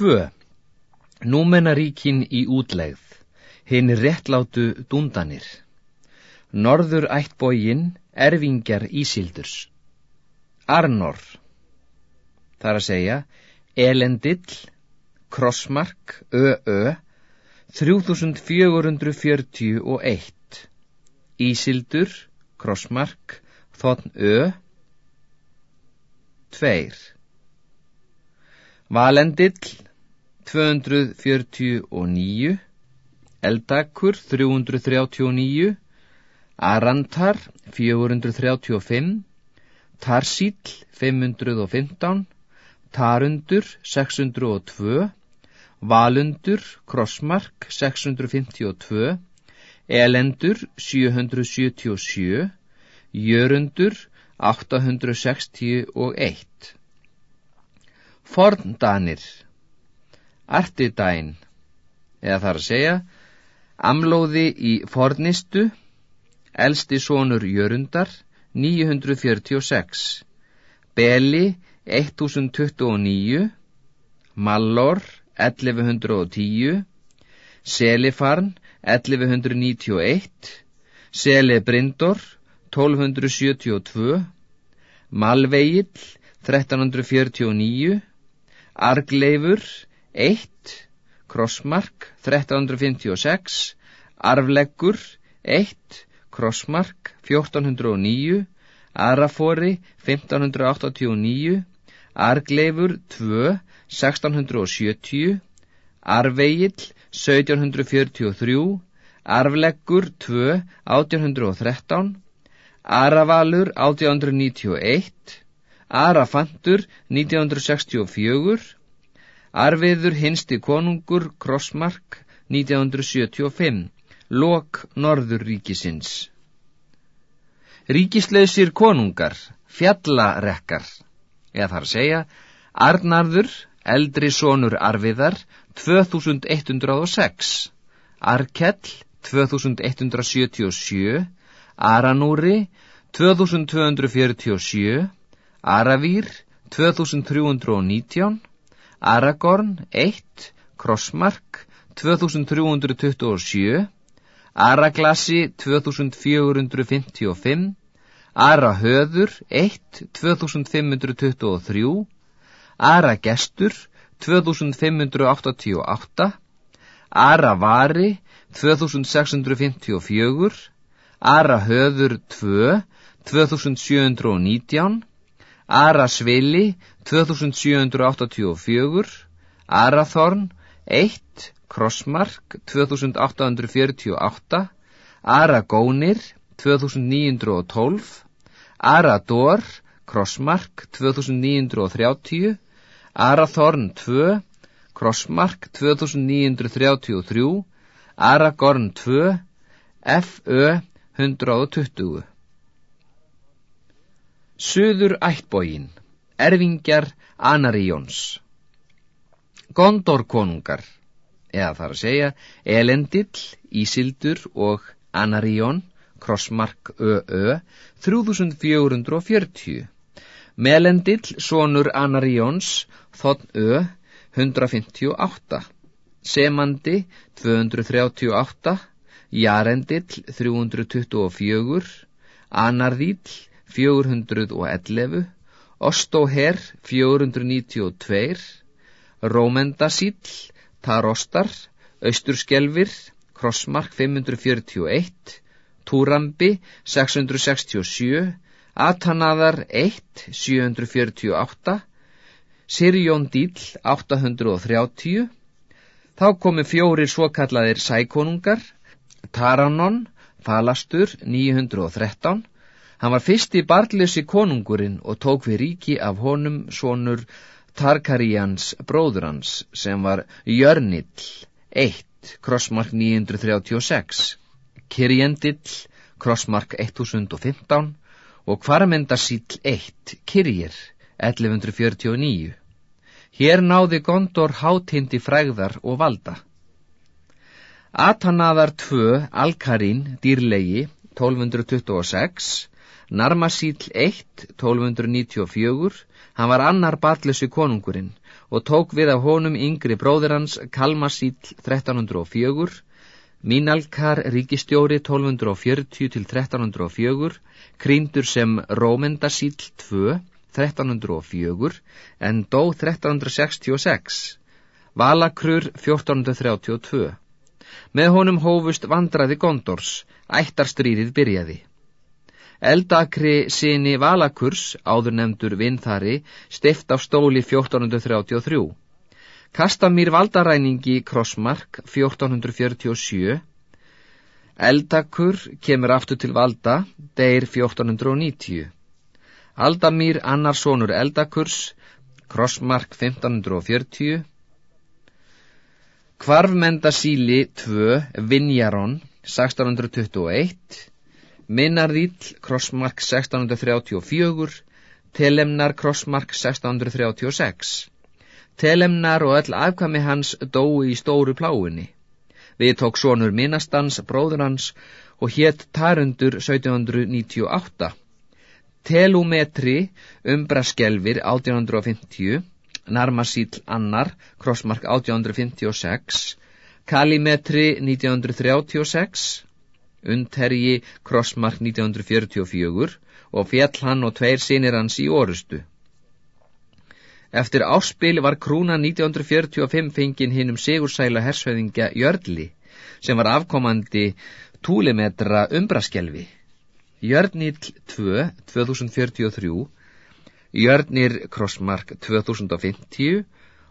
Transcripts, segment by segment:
2. Númenaríkin í útlegð, hinn réttlátu dúndanir. Norður ættbógin, erfingjar Ísildurs. Arnor, þar að segja, Elendill, Krossmark, ÖÖ, 3441. Ísildur, Krossmark, Þotn Ö, 2. Valendill, 249. Eldakur, 339. Arantar, 435. Tarsíl, 515. Tarundur, 602. Valundur, Krossmark 652, Elendur 777, Jörundur 861. Forndanir, Artidæn, eða þar að segja, Amlóði í fornistu, Elsti sonur Jörundar 946, Beli 1029, Mallor 1110, Selifarn 1191, Selebrindor 1272, Malveill 1349, Argleifur 1, Krossmark 1356, Arfleggur 1, Krossmark 1409, Arafori 1589, Argleifur 2 1670, Arveigill 1743, Arfleggur 2 1813, Aravalur 1891, Arafantur 1964, Arviður hinsti konungur Krossmark 1975, Lok Norðurríkisins. Ríkislausir konungar, fjallarekkar, eða þar segja, Arnarður eldri sonur Arviðar 2106, Arkell 2177, Aranúri 2247, Aravír 2319, Aragorn 1, Krossmark 2327, Araglassi 2455, Arahöður 1, 2523, Aragestur 2588, Aravari 2654, Arahöður 2 2719, Arasvili 2784, Arathorn 1, Krossmark 2848, Aragónir 2912, Arador, Krossmark 2930, Arathorn 2, Krossmark 2933, Aragorn 2, FÖ 120. Suður ættbógin, erfingjar Anaríons. Gondor konungar, eða þar að segja, Elendill, Ísildur og Anaríón, Krossmark ÖÖ, 3440. Melendill, sonur Anaríons, Þotn Ö, 158. Semandi, 238. Jarendill, 324. Anarðíll, 411. Ostóher, 492. Rómendasíll, Tarostar, Östurskelvir, Krossmark 541. Túrambi, 667. Atanaðar 1, 748, Sirjón Dýll 830, þá komi fjórir svokallaðir sækonungar, Taranon, Falastur 913, hann var fyrsti barnlösi konungurinn og tók við ríki af honum sonur Tarkaríans bróður hans sem var Jörnill 1, krossmark 936, Kirjendill, krossmark 1015, og Kvarmendarsíll 1, Kyrjir, 1149. Hér náði Gondor hátindi frægðar og valda. Atanaðar 2, Alkarín, dýrlegi, 1226, Narmasíll 1, 1294, hann var annar batlösi konungurinn og tók við af honum yngri bróðir hans Kalmasíl 1304, Mínalkar ríkistjóri 1240 til 1304, krýndur sem Rómendasíl 2, 1304, en dó 1366, Valakrur 1432. Með honum hófust vandraði Gondors, ættarstríðið byrjaði. Eldakri síni Valakurs, áður nefndur Vinþari, stift af stóli 1433. Kastamír valdaræningi Krossmark 1447. Eldakur kemur aftur til valda, deyr 1490. Aldamír annarsónur Eldakurs, Krossmark 1540. Kvarfmendasíli 2, Vinjaron 1621. Minnarðíl, Krossmark 1634, Telemnar, Krossmark 1636. Telemnar og öll afkvæmi hans dói í stóru pláinni. Við tók sonur Minnastans, bróður hans, og hétt Tarundur 1798. Telumetri, umbraskelvir 1850, Narmasíl annar, Krossmark 1856, Kalimetri 1936, Untergi Krossmark 1944 og fjall hann og tveir sinir hans í orustu. Eftir áspil var krúna 1945 fengin hinn um sigursæla hersveðingja Jörli sem var afkomandi túlimetra umbraskelvi. Jörnill 2, 2043, Jörnir Krossmark 2050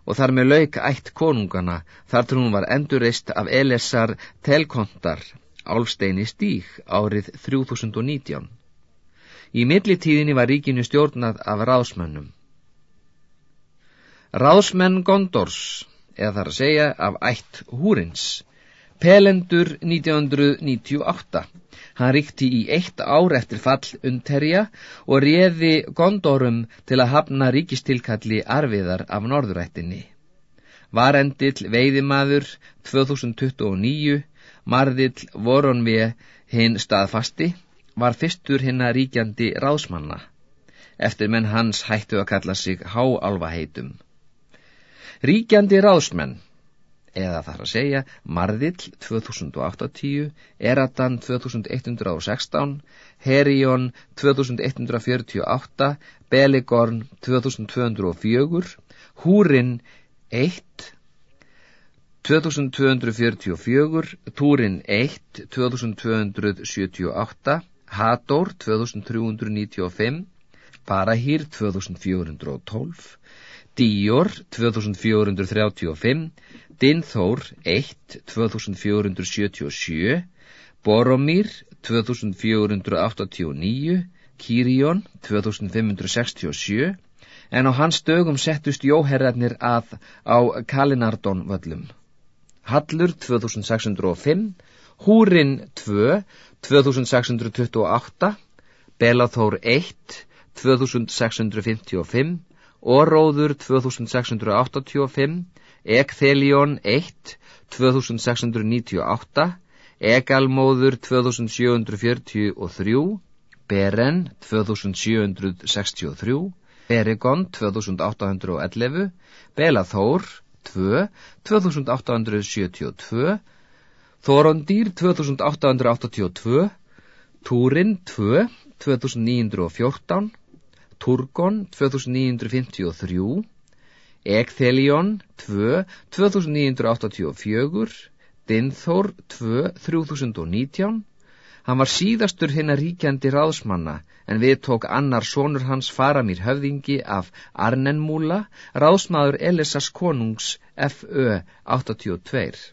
og þar með lauk ætt konungana þar til hún var endurist af Elessar Telkontar Álsteini stíg árið 3019. Í millitíðinni var ríkinu stjórnað af ráðsmönnum. Ráðsmenn Gondors, eða þar að segja af ætt húrins, pelendur 1998. Hann ríkti í eitt ár eftir fall unterja og réði Gondorum til að hafna ríkistilkalli arfiðar af norðurættinni. Varendill veiðimaður 2029 Marðill Voronvi hinn staðfasti var fyrstur hinna ríkjandi ráðsmanna. Eftir menn hans hættu að kalla sig háalvaheitum. Ríkjandi ráðsmenn, eða þar að segja Marðill 2080, Eratan 2116, Herion 2148, Beligorn 2204, Húrin 1, 2244, Túrin 1, 2278, Hador 2395, Parahýr 2412, Díor 2435, Dinþór 1, 2477, Boromír 2489, Kýrión 2567, en á hans dögum settust jóherrarnir að á Kalinardón völlum. Hallur 2605, Húrin 2 2628, Belathór 1 2655, Oróður 2685, Ekþelion 1 2698, Egalmóður 2743, Beren 2763, Beregon 2811, Belathór 2, 2872, Þorondýr 2882, Túrin 2, 2914, Turgon 2953, Ekþelion 2, 2984, Dinþór 2, 3019, Hann var síðastur hinn að ríkjandi ráðsmanna en við tók annar sonur hans Faramír höfðingi af Arnenmúla, ráðsmaður Elisas konungs F.Ö. 82.